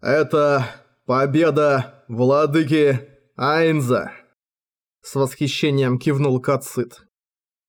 Это победа владыки Айнза!» С восхищением кивнул Кацит.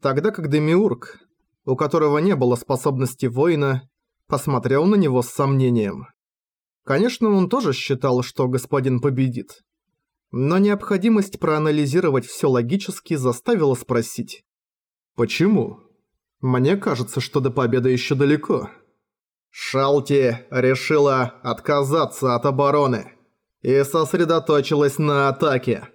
Тогда как Демиург, у которого не было способности воина, посмотрел на него с сомнением. Конечно, он тоже считал, что господин победит. Но необходимость проанализировать все логически заставила спросить. «Почему? Мне кажется, что до победы еще далеко». Шалти решила отказаться от обороны и сосредоточилась на атаке.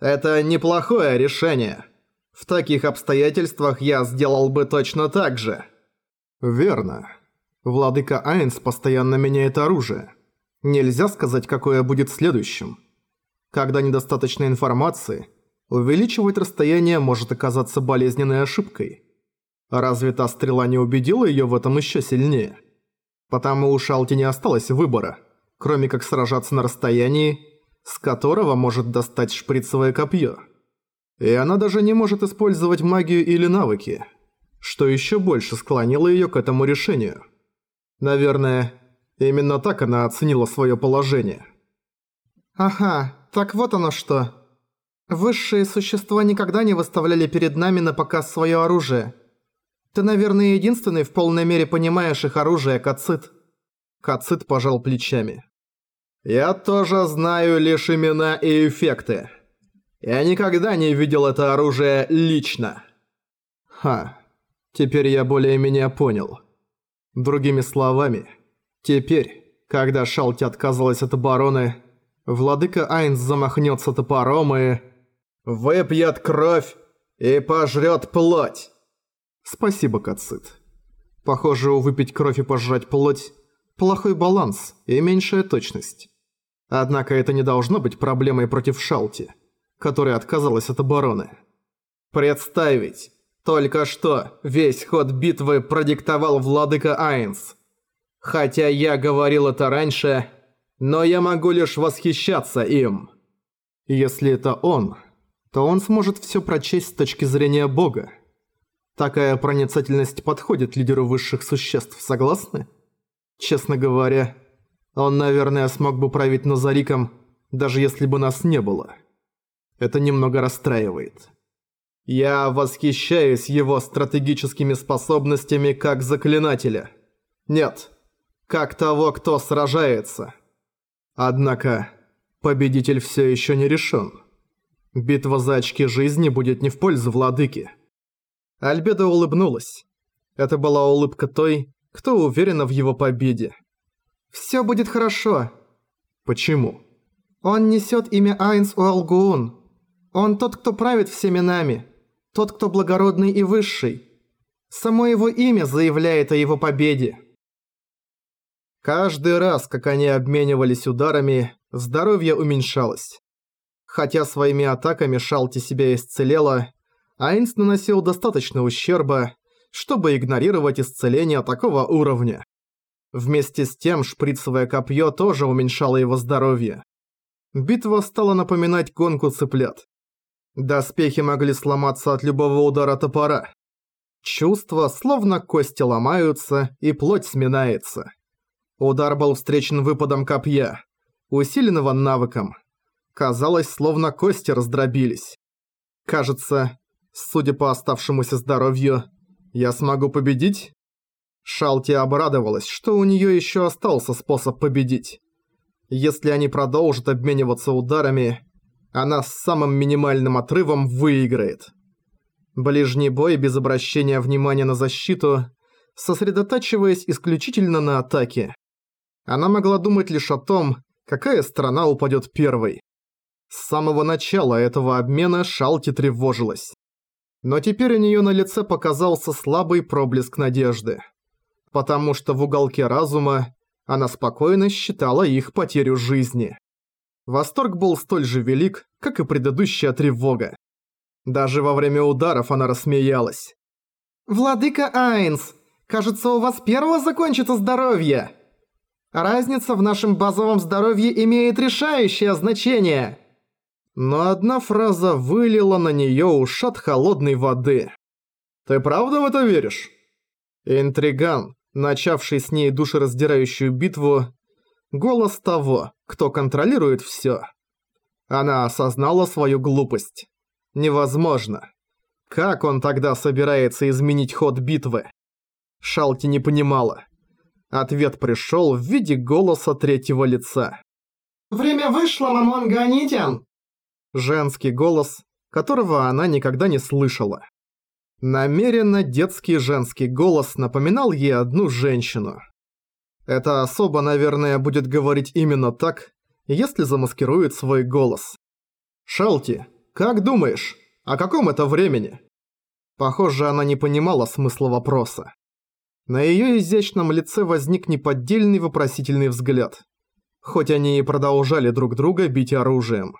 Это неплохое решение. В таких обстоятельствах я сделал бы точно так же. Верно. Владыка Айнс постоянно меняет оружие. Нельзя сказать, какое будет следующим. Когда недостаточно информации, увеличивать расстояние может оказаться болезненной ошибкой. Разве та стрела не убедила её в этом ещё сильнее? Потому у Шалти не осталось выбора, кроме как сражаться на расстоянии, с которого может достать шприцевое копье. И она даже не может использовать магию или навыки, что еще больше склонило ее к этому решению. Наверное, именно так она оценила свое положение. «Ага, так вот оно что. Высшие существа никогда не выставляли перед нами на показ свое оружие. Ты, наверное, единственный в полной мере понимаешь их оружие, Кацит». Кацит пожал плечами. «Я тоже знаю лишь имена и эффекты. Я никогда не видел это оружие лично». Ха, теперь я более-менее понял. Другими словами, теперь, когда Шалти отказалась от обороны, владыка Айнс замахнется топором и... «Выпьет кровь и пожрет плоть!» Спасибо, Кацит. Похоже, выпить кровь и пожрать плоть – плохой баланс и меньшая точность. Однако это не должно быть проблемой против Шалти, которая отказалась от обороны. Представить, только что весь ход битвы продиктовал владыка Айнс. Хотя я говорил это раньше, но я могу лишь восхищаться им. Если это он, то он сможет все прочесть с точки зрения бога. Такая проницательность подходит лидеру высших существ, согласны? Честно говоря, он, наверное, смог бы править Назариком, даже если бы нас не было. Это немного расстраивает. Я восхищаюсь его стратегическими способностями как заклинателя. Нет, как того, кто сражается. Однако, победитель все еще не решен. Битва за очки жизни будет не в пользу владыки. Альбеда улыбнулась. Это была улыбка той, кто уверена в его победе. «Всё будет хорошо». «Почему?» «Он несёт имя Айнс Уалгуун. Он тот, кто правит всеми нами. Тот, кто благородный и высший. Само его имя заявляет о его победе». Каждый раз, как они обменивались ударами, здоровье уменьшалось. Хотя своими атаками Шалти себя исцелела, Айнс наносил достаточно ущерба, чтобы игнорировать исцеление такого уровня. Вместе с тем шприцевое копье тоже уменьшало его здоровье. Битва стала напоминать гонку цыплят. Доспехи могли сломаться от любого удара топора. Чувства, словно кости ломаются и плоть сминается. Удар был встречен выпадом копья, усиленного навыком. Казалось, словно кости раздробились. Кажется, Судя по оставшемуся здоровью, я смогу победить? Шалти обрадовалась, что у неё ещё остался способ победить. Если они продолжат обмениваться ударами, она с самым минимальным отрывом выиграет. Ближний бой без обращения внимания на защиту, сосредотачиваясь исключительно на атаке. Она могла думать лишь о том, какая страна упадёт первой. С самого начала этого обмена Шалти тревожилась. Но теперь у нее на лице показался слабый проблеск надежды. Потому что в уголке разума она спокойно считала их потерю жизни. Восторг был столь же велик, как и предыдущая тревога. Даже во время ударов она рассмеялась. «Владыка Айнс, кажется, у вас первого закончится здоровье. Разница в нашем базовом здоровье имеет решающее значение но одна фраза вылила на неё ушат холодной воды. «Ты правда в это веришь?» Интриган, начавший с ней душераздирающую битву, Голос того, кто контролирует всё. Она осознала свою глупость. Невозможно. Как он тогда собирается изменить ход битвы? Шалти не понимала. Ответ пришёл в виде голоса третьего лица. «Время вышло, Мамон Ганитян!» Женский голос, которого она никогда не слышала. Намеренно детский женский голос напоминал ей одну женщину. Эта особа, наверное, будет говорить именно так, если замаскирует свой голос. «Шалти, как думаешь, о каком это времени?» Похоже, она не понимала смысла вопроса. На её изящном лице возник неподдельный вопросительный взгляд. Хоть они и продолжали друг друга бить оружием.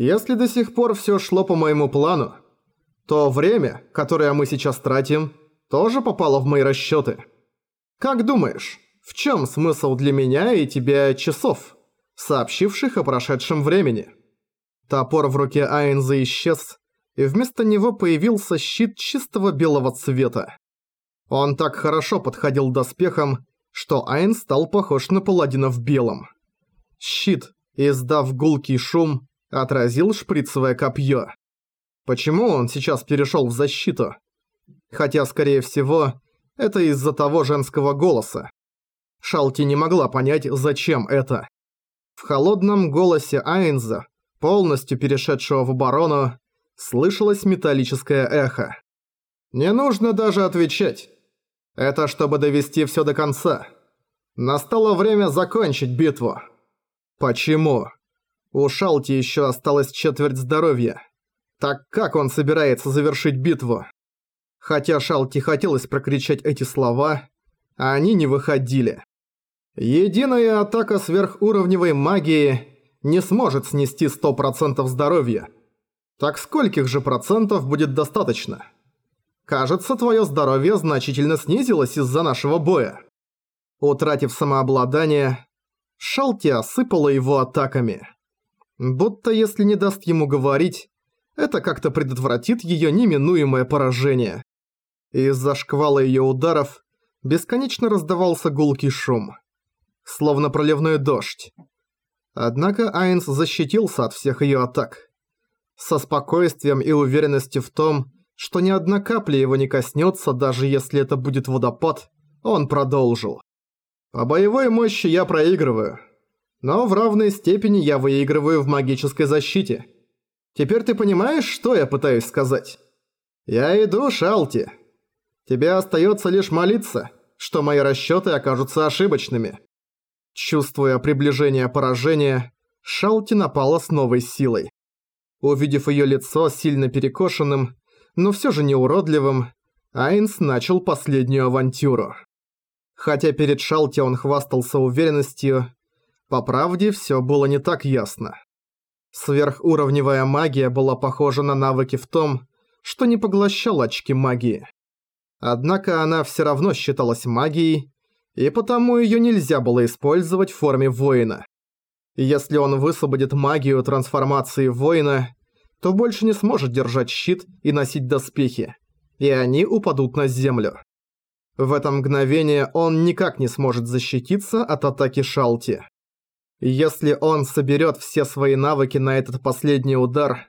Если до сих пор всё шло по моему плану, то время, которое мы сейчас тратим, тоже попало в мои расчёты. Как думаешь, в чём смысл для меня и тебя часов, сообщивших о прошедшем времени? Топор в руке Айнза исчез, и вместо него появился щит чистого белого цвета. Он так хорошо подходил доспехам, что Айн стал похож на паладина в белом. Щит, издав гулкий шум, отразил шприцевое копье. Почему он сейчас перешел в защиту? Хотя, скорее всего, это из-за того женского голоса. Шалти не могла понять, зачем это. В холодном голосе Айнза, полностью перешедшего в оборону, слышалось металлическое эхо. «Не нужно даже отвечать. Это чтобы довести все до конца. Настало время закончить битву. Почему? У Шалти еще осталось четверть здоровья. Так как он собирается завершить битву? Хотя Шалти хотелось прокричать эти слова, они не выходили. Единая атака сверхуровневой магии не сможет снести 100% здоровья. Так скольких же процентов будет достаточно? Кажется, твое здоровье значительно снизилось из-за нашего боя. Утратив самообладание, Шалти осыпала его атаками. Будто если не даст ему говорить, это как-то предотвратит ее неминуемое поражение. Из-за шквала ее ударов бесконечно раздавался гулкий шум. Словно проливной дождь. Однако Айнс защитился от всех ее атак. Со спокойствием и уверенностью в том, что ни одна капля его не коснется, даже если это будет водопад, он продолжил. По боевой мощи я проигрываю, но в равной степени я выигрываю в магической защите. Теперь ты понимаешь, что я пытаюсь сказать? Я иду, Шалти. Тебе остается лишь молиться, что мои расчеты окажутся ошибочными. Чувствуя приближение поражения, Шалти напала с новой силой. Увидев ее лицо сильно перекошенным, но все же не уродливым, Айнс начал последнюю авантюру. Хотя перед Шалти он хвастался уверенностью, по правде все было не так ясно. Сверхуровневая магия была похожа на навыки в том, что не поглощала очки магии. Однако она все равно считалась магией, и потому ее нельзя было использовать в форме воина. Если он высвободит магию трансформации воина, то больше не сможет держать щит и носить доспехи, и они упадут на землю. В это мгновение он никак не сможет защититься от атаки Шалти. Если он соберет все свои навыки на этот последний удар,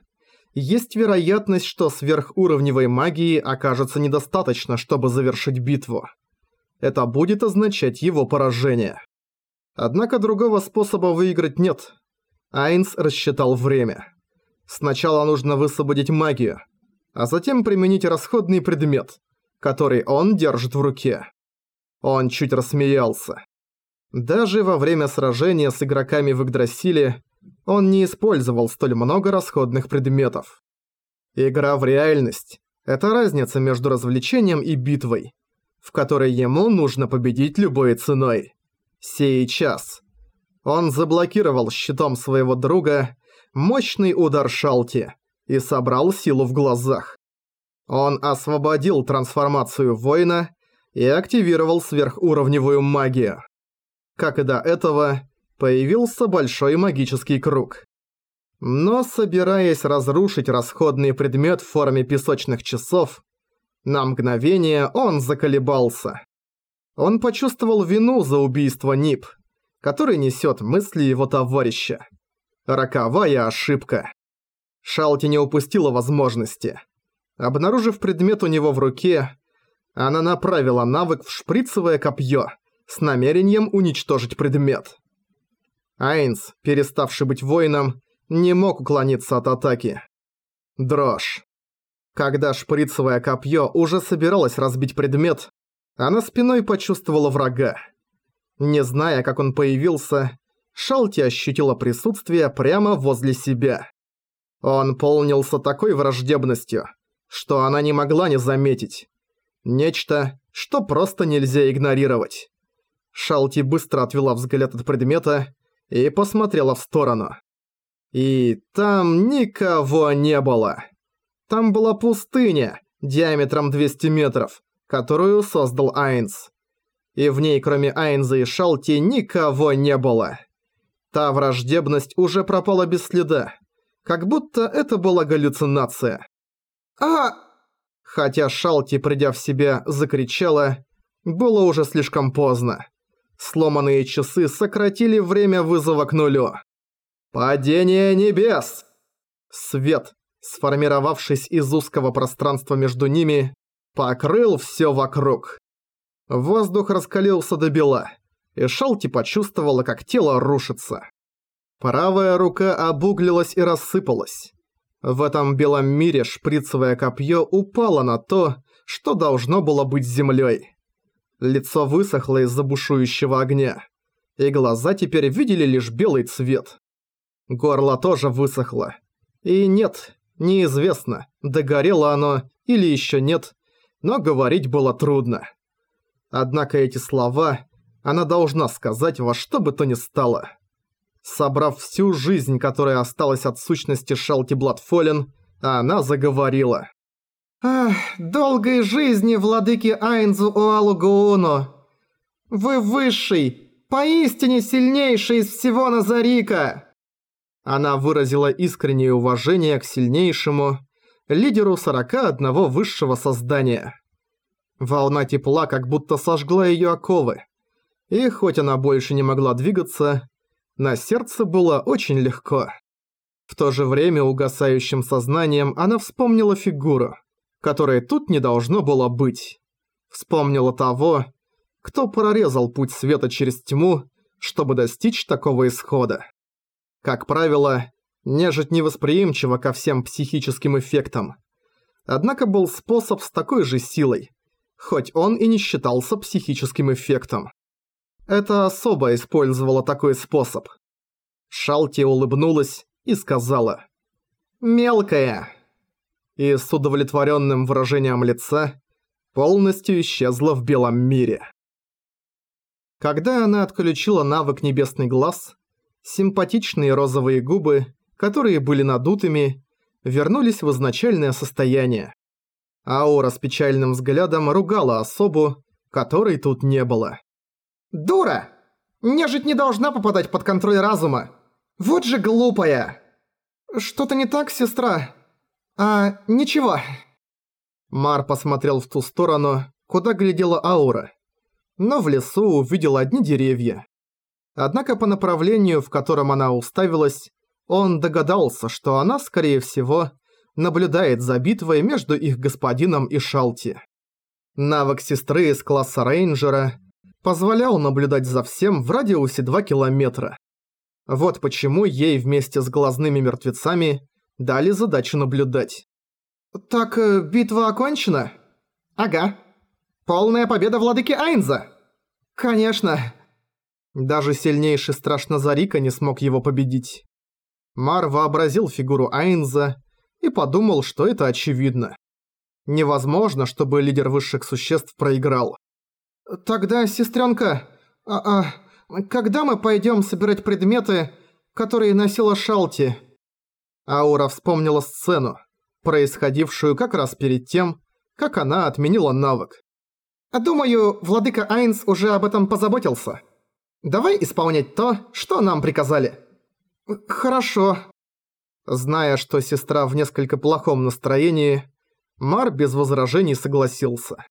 есть вероятность, что сверхуровневой магии окажется недостаточно, чтобы завершить битву. Это будет означать его поражение. Однако другого способа выиграть нет. Айнс рассчитал время. Сначала нужно высвободить магию, а затем применить расходный предмет, который он держит в руке. Он чуть рассмеялся. Даже во время сражения с игроками в Игдрасиле он не использовал столь много расходных предметов. Игра в реальность – это разница между развлечением и битвой, в которой ему нужно победить любой ценой. Сейчас. Он заблокировал щитом своего друга мощный удар Шалти и собрал силу в глазах. Он освободил трансформацию воина и активировал сверхуровневую магию. Как и до этого, появился большой магический круг. Но собираясь разрушить расходный предмет в форме песочных часов, на мгновение он заколебался. Он почувствовал вину за убийство Нип который несет мысли его товарища. Роковая ошибка. Шалти не упустила возможности. Обнаружив предмет у него в руке, она направила навык в шприцевое копье с намерением уничтожить предмет. Айнс, переставший быть воином, не мог уклониться от атаки. Дрожь. Когда шприцевое копье уже собиралось разбить предмет, она спиной почувствовала врага. Не зная, как он появился, Шалти ощутила присутствие прямо возле себя. Он полнился такой враждебностью, что она не могла не заметить. Нечто, что просто нельзя игнорировать. Шалти быстро отвела взгляд от предмета и посмотрела в сторону. И там никого не было. Там была пустыня, диаметром 200 метров, которую создал Айнс. И в ней, кроме Айнза и Шалти, никого не было. Та враждебность уже пропала без следа. Как будто это была галлюцинация. «А!» Хотя Шалти, придя в себя, закричала, было уже слишком поздно. Сломанные часы сократили время вызова к нулю. «Падение небес!» Свет, сформировавшись из узкого пространства между ними, покрыл все вокруг. Воздух раскалился до бела, и Шалти почувствовала, как тело рушится. Правая рука обуглилась и рассыпалась. В этом белом мире шприцевое копье упало на то, что должно было быть землей. Лицо высохло из-за бушующего огня, и глаза теперь видели лишь белый цвет. Горло тоже высохло. И нет, неизвестно, догорело оно или еще нет, но говорить было трудно. Однако эти слова она должна сказать во что бы то ни стало. Собрав всю жизнь, которая осталась от сущности Шелти Бладфолен, она заговорила. «Ах, долгой жизни, владыки Айнзу Оалу! Вы высший, поистине сильнейший из всего Назарика!» Она выразила искреннее уважение к сильнейшему, лидеру 41 высшего создания. Волна тепла как будто сожгла её оковы. И хоть она больше не могла двигаться, на сердце было очень легко. В то же время угасающим сознанием она вспомнила фигуру, которой тут не должно было быть. Вспомнила того, кто прорезал путь света через тьму, чтобы достичь такого исхода. Как правило, нежить невосприимчива ко всем психическим эффектам. Однако был способ с такой же силой, хоть он и не считался психическим эффектом. Это особо использовала такой способ. Шалти улыбнулась и сказала «Мелкая». И с удовлетворенным выражением лица полностью исчезла в белом мире. Когда она отключила навык «Небесный глаз», симпатичные розовые губы, которые были надутыми, вернулись в изначальное состояние. Аура с печальным взглядом ругала особу, которой тут не было. «Дура! Нежить не должна попадать под контроль разума! Вот же глупая!» «Что-то не так, сестра?» «А, ничего». Мар посмотрел в ту сторону, куда глядела аура. Но в лесу увидел одни деревья. Однако по направлению, в котором она уставилась, он догадался, что она, скорее всего, наблюдает за битвой между их господином и Шалти. Навык сестры из класса рейнджера позволял наблюдать за всем в радиусе 2 километра. Вот почему ей вместе с глазными мертвецами дали задачу наблюдать. «Так э, битва окончена?» «Ага. Полная победа владыки Айнза!» «Конечно!» Даже сильнейший Страшнозарика не смог его победить. Мар вообразил фигуру Айнза и подумал, что это очевидно. Невозможно, чтобы лидер высших существ проиграл. «Тогда, сестренка, а, а когда мы пойдем собирать предметы, которые носила Шалти?» Аура вспомнила сцену, происходившую как раз перед тем, как она отменила навык. «Думаю, владыка Айнс уже об этом позаботился. Давай исполнять то, что нам приказали». «Хорошо». Зная, что сестра в несколько плохом настроении, Мар без возражений согласился.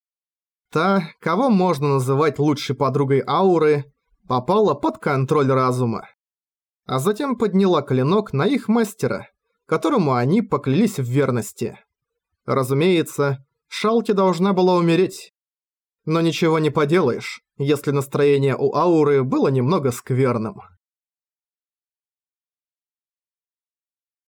Та, кого можно называть лучшей подругой Ауры, попала под контроль разума. А затем подняла клинок на их мастера, которому они поклялись в верности. Разумеется, Шалки должна была умереть. Но ничего не поделаешь, если настроение у Ауры было немного скверным.